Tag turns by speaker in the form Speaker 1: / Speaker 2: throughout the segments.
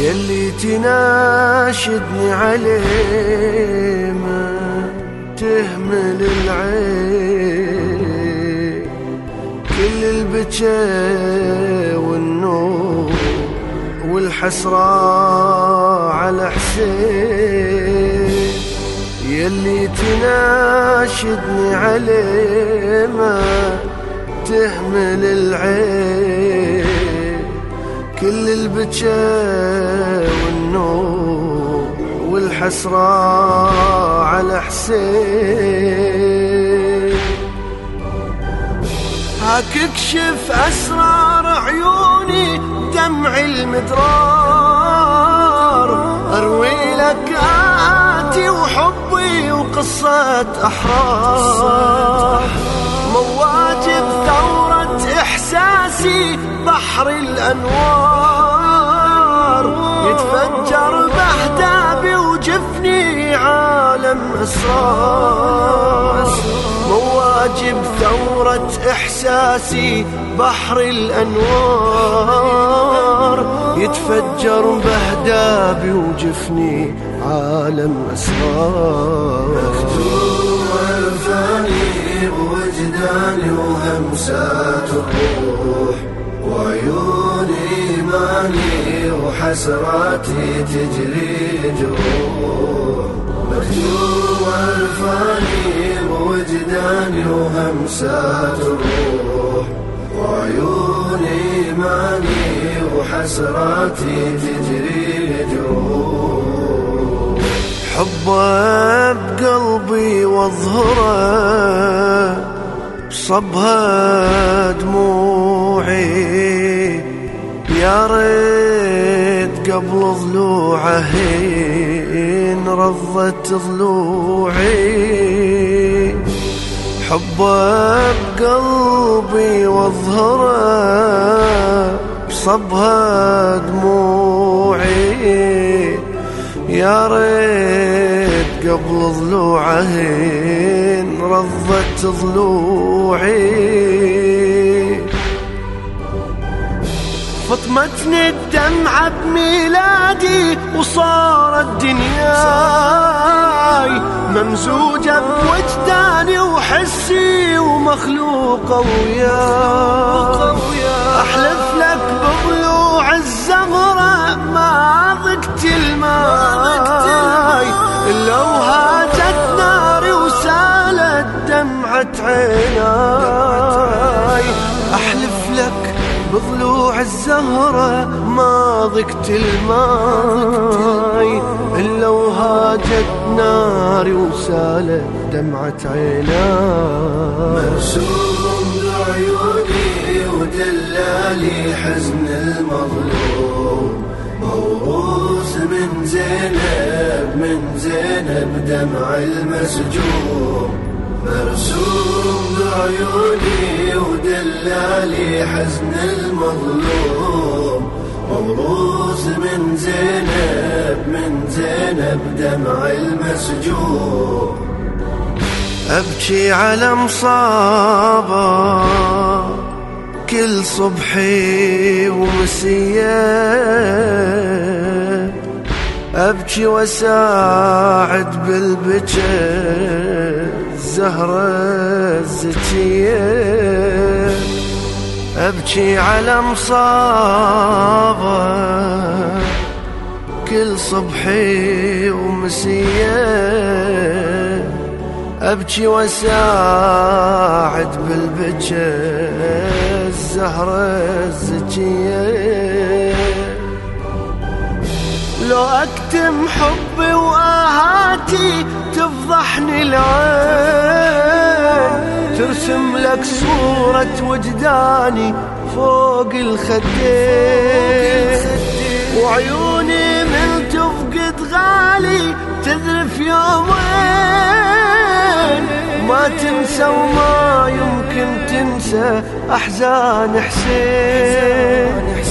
Speaker 1: يلي تناشدني عليه ما تهمل العين. كل البكا والنور والحسرة على حسين. يلي تناشدني عليه ما تهمل العين. كل البكا والنور والحسرة على حسين. هاك اكشف أسرار عيوني دمع المدرار. أروي لك آتي وحبي وقصة أحرار. مواجب ثورة احساسي بحر الأنوار. يتفجر باهدابي وجفني عالم إسرار. مواجب ثورة احساسي بحر الأنوار. يتفجر باهدابي وجفني عالم
Speaker 2: مكتوب الفاني بوجداني وهمسات الروح وعيون إيماني وحسراتي تجري جروح. مكتوب الفاني بوجداني وهمسات الروح وعيون إيماني وحسراتي تجري جروح.
Speaker 1: حبه بقلبي واظهره بصبها دموعي يا ريت قبل ضلوعه رضت ضلوعي. حبه بقلبي واظهره بصبها دموعي يا ريت قبل ضلوعهن رضت ضلوعي. فطمتني الدمعة بميلادي وصارت دنياي. ممزوجة بوجداني وحسي ومخلوقة وياي. عيناي. أحلف لك بضلوع الزهرة ما ضقت الماي. إلا وهاجت ناري وسالت دمعة عيناي.
Speaker 2: مرسوم بعيوني ودلالي حزن المظلوم. موروث من زينب من زينب دمع المسجون. مرسوم بعيوني ودلالي حزن المظلوم موروث من زينب من زينب دمع المسجون
Speaker 1: أبكي على مصابة كل صبحي ومسية. أبكي وساعد بالبكا الزهرة الزكية أبكي على مصابة. كل صبحي ومسية أبكي وساعد بالبكا الزهرة الزكية لو أكتم حبي وآهاتي تفضحني العين ترسم لك صورة وجداني فوق الخدين. وعيوني من تفقد غالي تذرف يومين. ما تنسى وما يمكن تنسى أحزان حسين.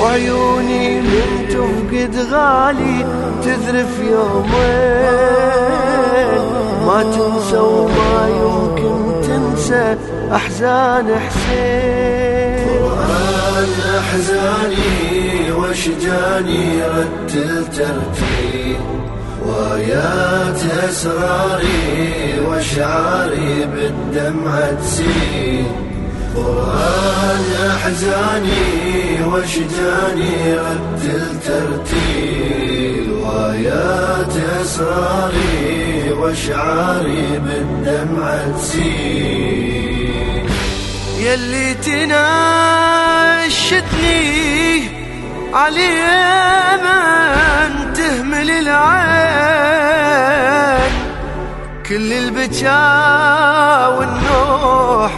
Speaker 1: وعيوني من تفقد غالي تذرف يومين. ما تنسى وما يمكن تنسى أحزان حسين.
Speaker 2: قرآن أحزاني واشجاني رتل ترتيل. وآيات أسراري واشعاري بالدمعة تسيل. قرآن أحزاني واشجاني رتل ترتيل وآيات أسراري واشعاري بالدمعة تسيل
Speaker 1: يلي تناشدني عليه من تهمل العين. كل البكا والنوح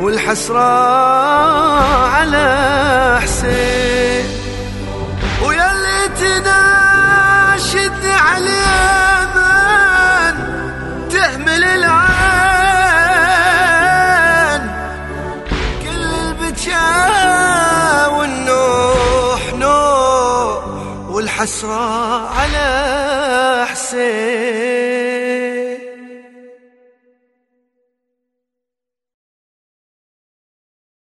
Speaker 1: والحسرة على حسين. ويلي تناشدني عليه من تهمل العين. كل البكا والنوح نوح والحسرة على حسين.